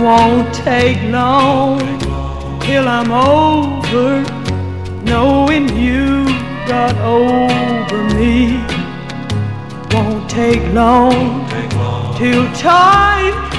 Won't take long till I'm over, knowing you got over me. Won't take long till time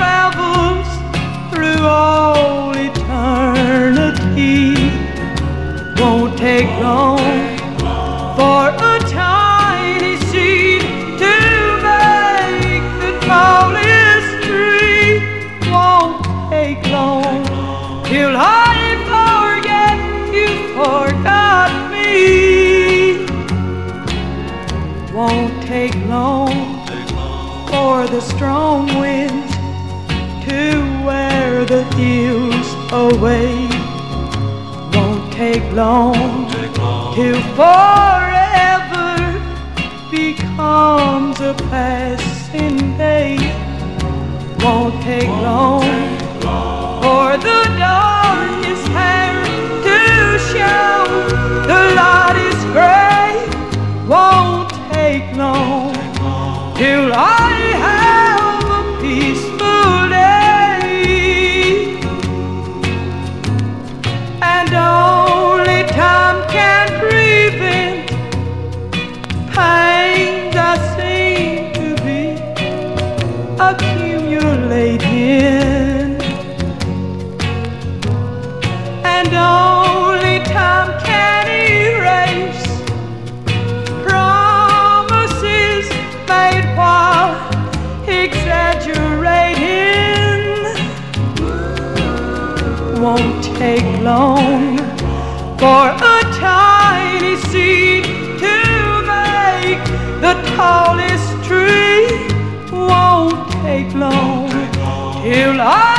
Won't take long for the strong winds to wear the hills away. Won't take long till forever becomes a passing day. Won't take long till I have a peaceful day. And only time can prevent pain that seem to be accumulating. Long for a tiny seed to make the tallest tree. Won't take long till I.